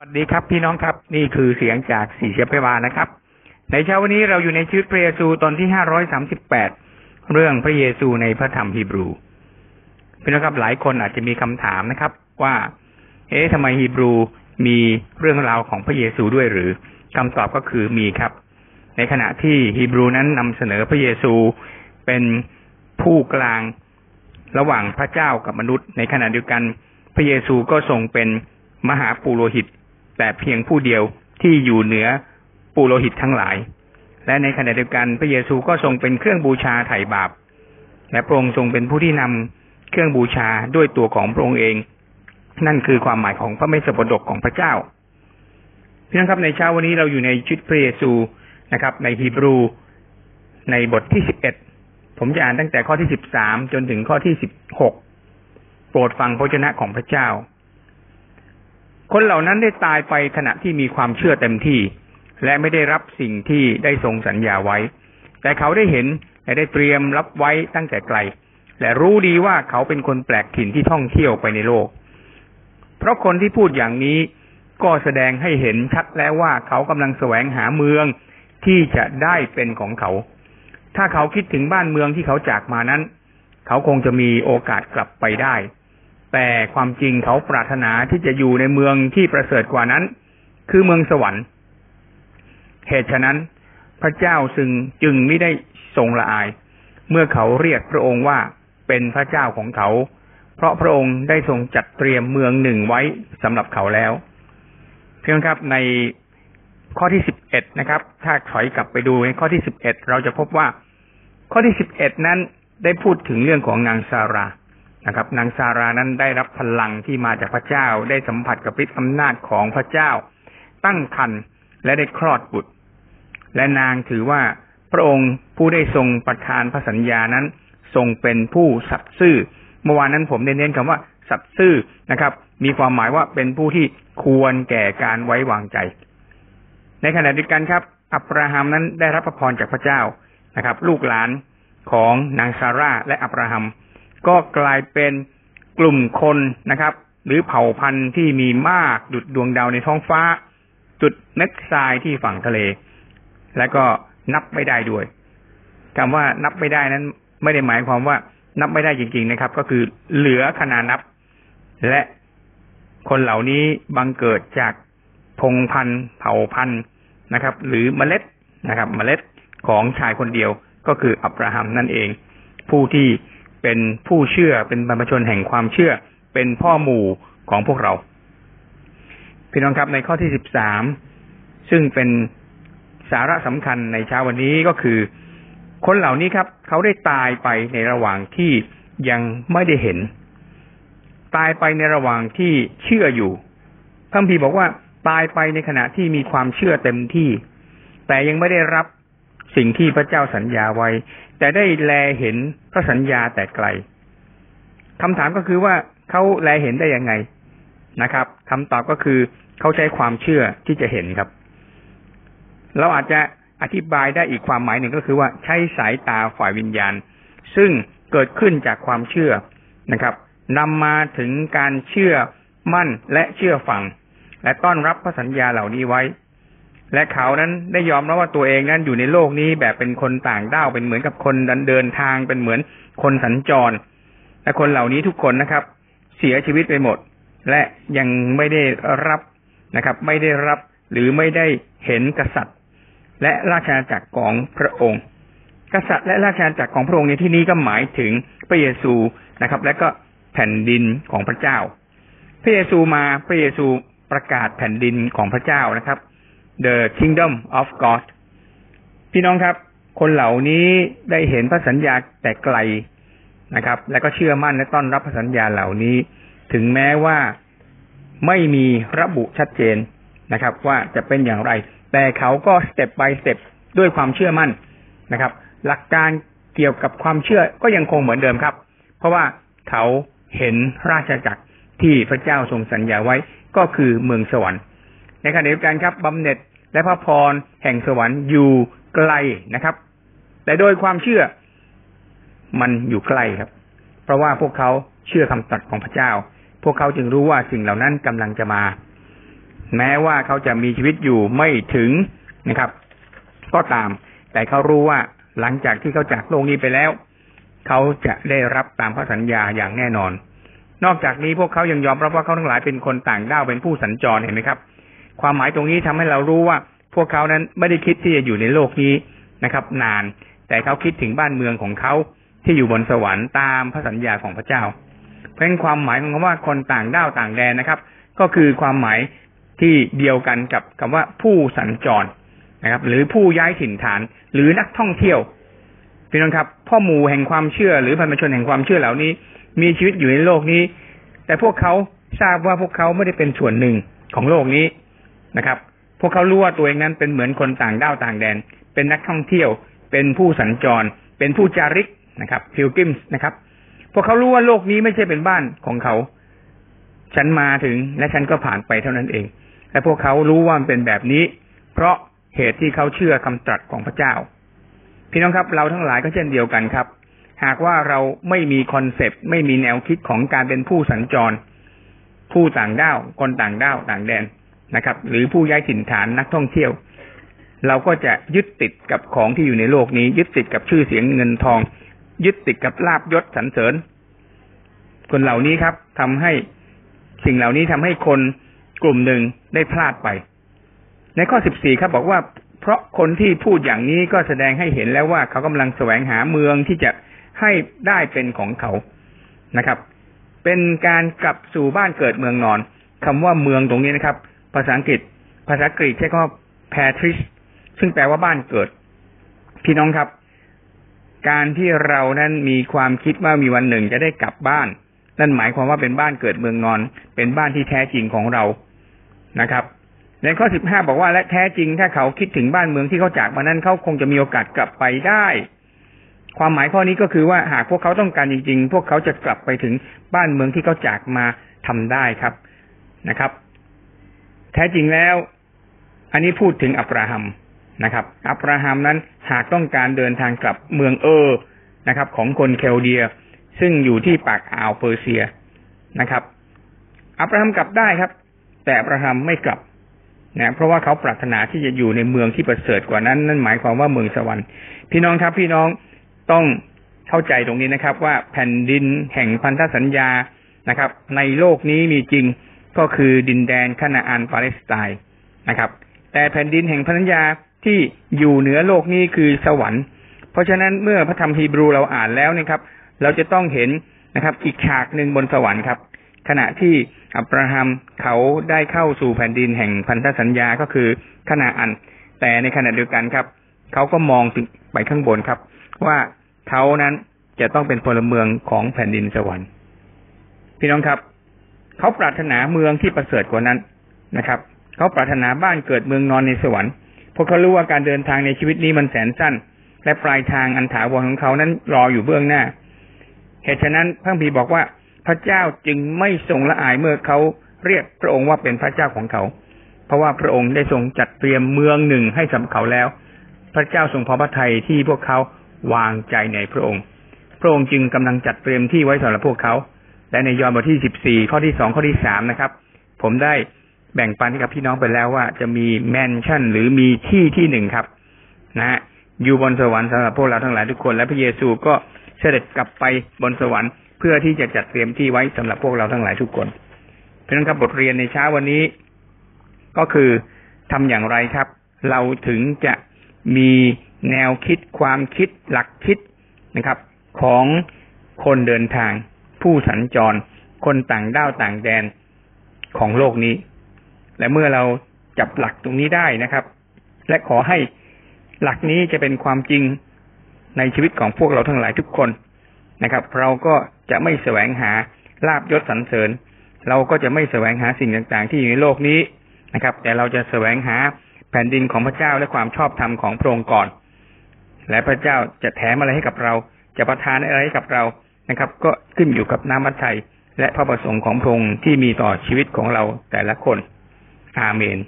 สวัสดีครับพี่น้องครับนี่คือเสียงจากสี่เชฟเปวานะครับ ในเช้าวันนี้เราอยู่ในชีวิตพระเยซูตอนที่ห้าร้อยสามสิบแปดเรื่องพระเยซูในพระธรรมฮีบรูพี่น้องครับหลายคนอาจจะมีคำถามนะครับ ว่า เอ๊ะทำไมฮีบรูมีเรื่องราวของพระเยซูด้วยหรือคำตอบก็คือมีครับ ในขณะที่ฮีบรูนั้นนำเสนอพระเยซูเป็นผู้กลางระหว่างพระเจ้ากับมนุษย์ ในขณะเดียวกันพระเยซูก็ทรงเป็นมหาปุโรหิต แต่เพียงผู้เดียวที่อยู่เหนือปุโรหิตทั้งหลาย และในขณะเดียวกันพระเยซูก็ทรงเป็นเครื่องบูชาไถ่บาป และพระองค์ทรงเป็นผู้ที่นำเครื่องบูชาด้วยตัวของพระองค์เอง นั่นคือความหมายของพระเมสสปดกของพระเจ้าพี่น้องครับในเช้าวันนี้เราอยู่ในชุดพระเยซูนะครับ ในฮีบรูในบทที่สิบเอ็ดผมจะอ่านตั้งแต่ข้อที่สิบสามจนถึงข้อที่สิบหกโปรดฟังพระเจ้าของพระเจ้า คนเหล่านั้นได้ตายไปขณะที่มีความเชื่อเต็มที่ และไม่ได้รับสิ่งที่ได้ทรงสัญญาไว้ แต่เขาได้เห็นและได้เตรียมรับไว้ตั้งแต่ไกล และรู้ดีว่าเขาเป็นคนแปลกถิ่นที่ท่องเที่ยวไปในโลก เพราะคนที่พูดอย่างนี้ก็แสดงให้เห็นชัดแล้วว่าเขากำลังแสวงหาเมืองที่จะได้เป็นของเขา ถ้าเขาคิดถึงบ้านเมืองที่เขาจากมานั้น เขาคงจะมีโอกาสกลับไปได้ แต่ความจริงเขาปรารถนาที่จะอยู่ในเมืองที่ประเสริฐกว่านั้น คือเมืองสวรรค์ เหตุฉะนั้น พระเจ้าซึ่งจึงไม่ได้ทรงละอาย เมื่อเขาเรียกพระองค์ว่าเป็นพระเจ้าของเขา เพราะพระองค์ได้ทรงจัดเตรียมเมืองหนึ่งไว้สำหรับเขาแล้วเพียงครับในข้อที่สิบเอ็ดนะครับ ถ้าถอยกลับไปดูในข้อที่สิบเอ็ดเราจะพบว่า ข้อที่สิบเอ็ดนั้นได้พูดถึงเรื่องของนางซารา นะครับ นางซารานั้นได้รับพลังที่มาจากพระเจ้า ได้สัมผัสกับฤทธิอำนาจของพระเจ้า ตั้งครรภ์และได้คลอดบุตร และนางถือว่าพระองค์ผู้ได้ทรงประทานพระสัญญานั้น ทรงเป็นผู้สัตย์ซื่อ เมื่อวานนั้นผมได้เน้นคำว่า สัตย์ซื่อนะครับ มีความหมายว่าเป็นผู้ที่ควรแก่การไว้วางใจ ในขณะเดียวกันครับ อับราฮัมนั้นได้รับพระพรจากพระเจ้านะครับ ลูกหลานของนางซาร่าและอับราฮัม ก็กลายเป็นกลุ่มคนนะครับ หรือเผ่าพันธุ์ที่มีมากดุดดวงดาวในท้องฟ้า จุดเม็ดทรายที่ฝั่งทะเล และก็นับไม่ได้ด้วยคำว่านับไม่ได้นั้น ไม่ได้หมายความว่านับไม่ได้จริง ๆนะครับ ก็คือเหลือขนาดนับ และคนเหล่านี้บังเกิดจากพงพันธุ์เผ่าพันธุ์นะครับ หรือเมล็ดนะครับ เมล็ดของชายคนเดียวก็คืออับราฮัมนั่นเอง ผู้ที่ เป็นผู้เชื่อเป็นบรรพชนแห่งความเชื่อ เป็นพ่อหมู่ของพวกเรา พี่น้องครับในข้อที่สิบสามซึ่งเป็นสาระสำคัญในเช้าวันนี้ก็คือ คนเหล่านี้ครับ เขาได้ตายไปในระหว่างที่ยังไม่ได้เห็น ตายไปในระหว่างที่เชื่ออยู่พระพีบอกว่าตายไปในขณะที่มีความเชื่อเต็มที่ แต่ยังไม่ได้รับ สิ่งที่พระเจ้าสัญญาไว้ แต่ได้แลเห็นพระสัญญาแต่ไกลคำถามก็คือว่าเขาแลเห็นได้ยังไงนะครับคำตอบก็คือเขาใช้ความเชื่อที่จะเห็นครับ เราอาจจะอธิบายได้อีกความหมายหนึ่งก็คือว่าใช้สายตาฝ่ายวิญญาณ ซึ่งเกิดขึ้นจากความเชื่อนะครับนำมาถึงการเชื่อมั่นและเชื่อฟัง และต้อนรับพระสัญญาเหล่านี้ไว้ และเขานั้นได้ยอมรับว่าตัวเองนั้นอยู่ในโลกนี้แบบเป็นคนต่างด้าวเป็นเหมือนกับคนดันเดินทางเป็นเหมือนคนสัญจร และคนเหล่านี้ทุกคนนะครับ เสียชีวิตไปหมด และยังไม่ได้รับนะครับ ไม่ได้รับหรือไม่ได้เห็นกษัตริย์ และราชอาณาจักรของพระองค์ กษัตริย์และราชอาณาจักรของพระองค์ในที่นี้ก็หมายถึงพระเยซูนะครับ และก็แผ่นดินของพระเจ้า พระเยซูมาพระเยซูประกาศแผ่นดินของพระเจ้านะครับ the kingdom of God พี่น้องครับ คนเหล่านี้ได้เห็นพระสัญญาแต่ไกลนะครับ และก็เชื่อมั่นและต้อนรับพระสัญญาเหล่านี้ ถึงแม้ว่าไม่มีระบุชัดเจนนะครับ ว่าจะเป็นอย่างไร แต่เขาก็สเต็ปไปสเต็ปด้วยความเชื่อมั่นนะครับ หลักการเกี่ยวกับความเชื่อก็ยังคงเหมือนเดิมครับ เพราะว่าเขาเห็นราชจักรที่พระเจ้าทรงสัญญาไว้ก็คือเมืองสวรรค์ ในขณะเดียวกันครับบำเหน็จและพระพรแห่งสวรรค์อยู่ไกลนะครับ แต่โดยความเชื่อมันอยู่ใกล้ครับ เพราะว่าพวกเขาเชื่อคำตรัสของพระเจ้า พวกเขาจึงรู้ว่าสิ่งเหล่านั้นกำลังจะมา แม้ว่าเขาจะมีชีวิตอยู่ไม่ถึงนะครับ ก็ตาม แต่เขารู้ว่าหลังจากที่เขาจากโลกนี้ไปแล้ว เขาจะได้รับตามพระสัญญาอย่างแน่นอน นอกจากนี้พวกเขายังยอมรับว่าเขาทั้งหลายเป็นคนต่างด้าวเป็นผู้สัญจรเห็นไหมครับ ความหมายตรงนี้ทำให้เรารู้ว่า พวกเขานั้นไม่ได้คิดที่จะอยู่ในโลกนี้นะครับ นาน แต่เขาคิดถึงบ้านเมืองของเขาที่อยู่บนสวรรค์ตามพระสัญญาของพระเจ้า เพราะนั้นความหมายของคำว่าคนต่างด้าวต่างแดนนะครับ ก็คือความหมายที่เดียวกันกับคำว่าผู้สัญจรนะครับ หรือผู้ย้ายถิ่นฐาน หรือนักท่องเที่ยวพี่น้องครับพ่อหมู่แห่งความเชื่อ หรือพันธชนแห่งความเชื่อเหล่านี้ มีชีวิตอยู่ในโลกนี้ แต่พวกเขาทราบว่าพวกเขาไม่ได้เป็นส่วนหนึ่งของโลกนี้ นะครับ พวกเขารู้ว่าตัวเองนั้นเป็นเหมือนคนต่างด้าวต่างแดน เป็นนักท่องเที่ยว เป็นผู้สัญจร เป็นผู้จาริกนะครับพิลกิมส์นะครับ พวกเขารู้ว่าโลกนี้ไม่ใช่เป็นบ้านของเขา ฉันมาถึงและฉันก็ผ่านไปเท่านั้นเอง และพวกเขารู้ว่ามันเป็นแบบนี้ เพราะเหตุที่เขาเชื่อคำตรัสของพระเจ้า พี่น้องครับ เราทั้งหลายก็เช่นเดียวกันครับ หากว่าเราไม่มีคอนเซปต์ไม่มีแนวคิดของการเป็นผู้สัญจร ผู้ต่างด้าว คนต่างด้าวต่างแดน นะครับ หรือผู้ย้ายถิ่นฐานนักท่องเที่ยว เราก็จะยึดติดกับของที่อยู่ในโลกนี้ ยึดติดกับชื่อเสียงเงินทอง ยึดติดกับลาบยศสรรเสริญ คนเหล่านี้ครับทำให้สิ่งเหล่านี้ทำให้คนกลุ่มหนึ่งได้พลาดไป ในข้อสิบสี่ครับบอกว่า เพราะคนที่พูดอย่างนี้ก็แสดงให้เห็นแล้วว่าเขากำลังแสวงหาเมืองที่จะให้ได้เป็นของเขานะครับ เป็นการกลับสู่บ้านเกิดเมืองนอนคำว่าเมืองตรงนี้นะครับ ภาษาอังกฤษ ภาษากรีกใช้คำว่า patris ซึ่งแปลว่าบ้านเกิด พี่น้องครับ การที่เรานั้นมีความคิดว่ามีวันหนึ่งจะได้กลับบ้าน นั่นหมายความว่าเป็นบ้านเกิดเมืองนอน เป็นบ้านที่แท้จริงของเรานะครับ ในข้อสิบห้าบอกว่าและแท้จริงถ้าเขาคิดถึงบ้านเมืองที่เขาจากมานั้นเขาคงจะมีโอกาสกลับไปได้ ความหมายข้อนี้ก็คือว่าหากพวกเขาต้องการจริง ๆ พวกเขาจะกลับไปถึงบ้านเมืองที่เขาจากมาทำได้ครับนะครับ แท้จริงแล้ว อันนี้พูดถึงอับราฮัมนะครับ อับราฮัมนั้นหากต้องการเดินทางกลับเมืองเออนะครับ ของคนเคลเดีย ซึ่งอยู่ที่ปากอ่าวเปอร์เซียนะครับ อับราฮัมกลับได้ครับ แต่อับราฮัมไม่กลับนะเพราะว่าเขาปรารถนาที่จะอยู่ในเมืองที่ประเสริฐกว่านั้น นั่นหมายความว่าเมืองสวรรค์ พี่น้องครับพี่น้องต้องเข้าใจตรงนี้นะครับ ว่าแผ่นดินแห่งพันธสัญญานะครับ ในโลกนี้มีจริง ก็คือดินแดนคานาอันปาเลสไตน์นะครับ แต่แผ่นดินแห่งพันธัญญาที่อยู่เหนือโลกนี้คือสวรรค์ เพราะฉะนั้นเมื่อพระธรรมฮีบรูเราอ่านแล้วนะครับ เราจะต้องเห็นนะครับ อีกฉากหนึ่งบนสวรรค์ครับ ขณะที่อับราฮัมเขาได้เข้าสู่แผ่นดินแห่งพันธสัญญาก็คือขณะอัน แต่ในขณะเดียวกันครับ เขาก็มองไปข้างบนครับ ว่าเขานั้นจะต้องเป็นพลเมืองของแผ่นดินสวรรค์ พี่น้องครับ เขาปรารถนาเมืองที่ประเสริฐกว่านั้นนะครับเขาปรารถนาบ้านเกิดเมืองนอนในสวรรค์พราะเขารู้ว่าการเดินทางในชีวิตนี้มันแสนสั้น และปลายทางอันถาวรของเขานั้นรออยู่เบื้องหน้า เหตุฉะนั้นพระพีบอกว่าพระเจ้าจึงไม่ทรงละอายเมื่อเขาเรียกพระองค์ว่าเป็นพระเจ้าของเขา เพราะว่าพระองค์ได้ทรงจัดเตรียมเมืองหนึ่งให้สำหรับเขาแล้ว พระเจ้าทรงพอพระทัยที่พวกเขาวางใจในพระองค์ พระองค์จึงกำลังจัดเตรียมที่ไว้สำหรับพวกเขา และในยอห์นบทที่สิบสี่ข้อที่สองข้อที่สามนะครับ ผมได้แบ่งปันให้กับพี่น้องไปแล้วว่าจะมีแมนชั่นหรือมีที่ที่หนึ่งครับ นะฮะอยู่บนสวรรค์สำหรับพวกเราทั้งหลายทุกคน และพระเยซูก็เสด็จกลับไปบนสวรรค์เพื่อที่จะจัดเตรียมที่ไว้สำหรับพวกเราทั้งหลายทุกคนเพราะนั้นครับบทเรียนในเช้าวันนี้ ก็คือทำอย่างไรครับ เราถึงจะมีแนวคิดความคิดหลักคิดนะครับ ของคนเดินทาง ผู้สัญจร คนต่างด้าวต่างแดนของโลกนี้ และเมื่อเราจับหลักตรงนี้ได้นะครับ และขอให้หลักนี้จะเป็นความจริงในชีวิตของพวกเราทั้งหลายทุกคนนะครับ เราก็จะไม่แสวงหาลาบยศสรรเสริญ เราก็จะไม่แสวงหาสิ่งต่างๆ ที่อยู่ในโลกนี้นะครับ แต่เราจะแสวงหาแผ่นดินของพระเจ้าและความชอบธรรมของพระองค์ก่อน และพระเจ้าจะแถมอะไรให้กับเรา จะประทานอะไรให้กับเรา นะครับ ก็ขึ้นอยู่กับน้ำมัทไทยและพระประสงค์ของพระองค์ที่มีต่อชีวิตของเราแต่ละคน อาเมน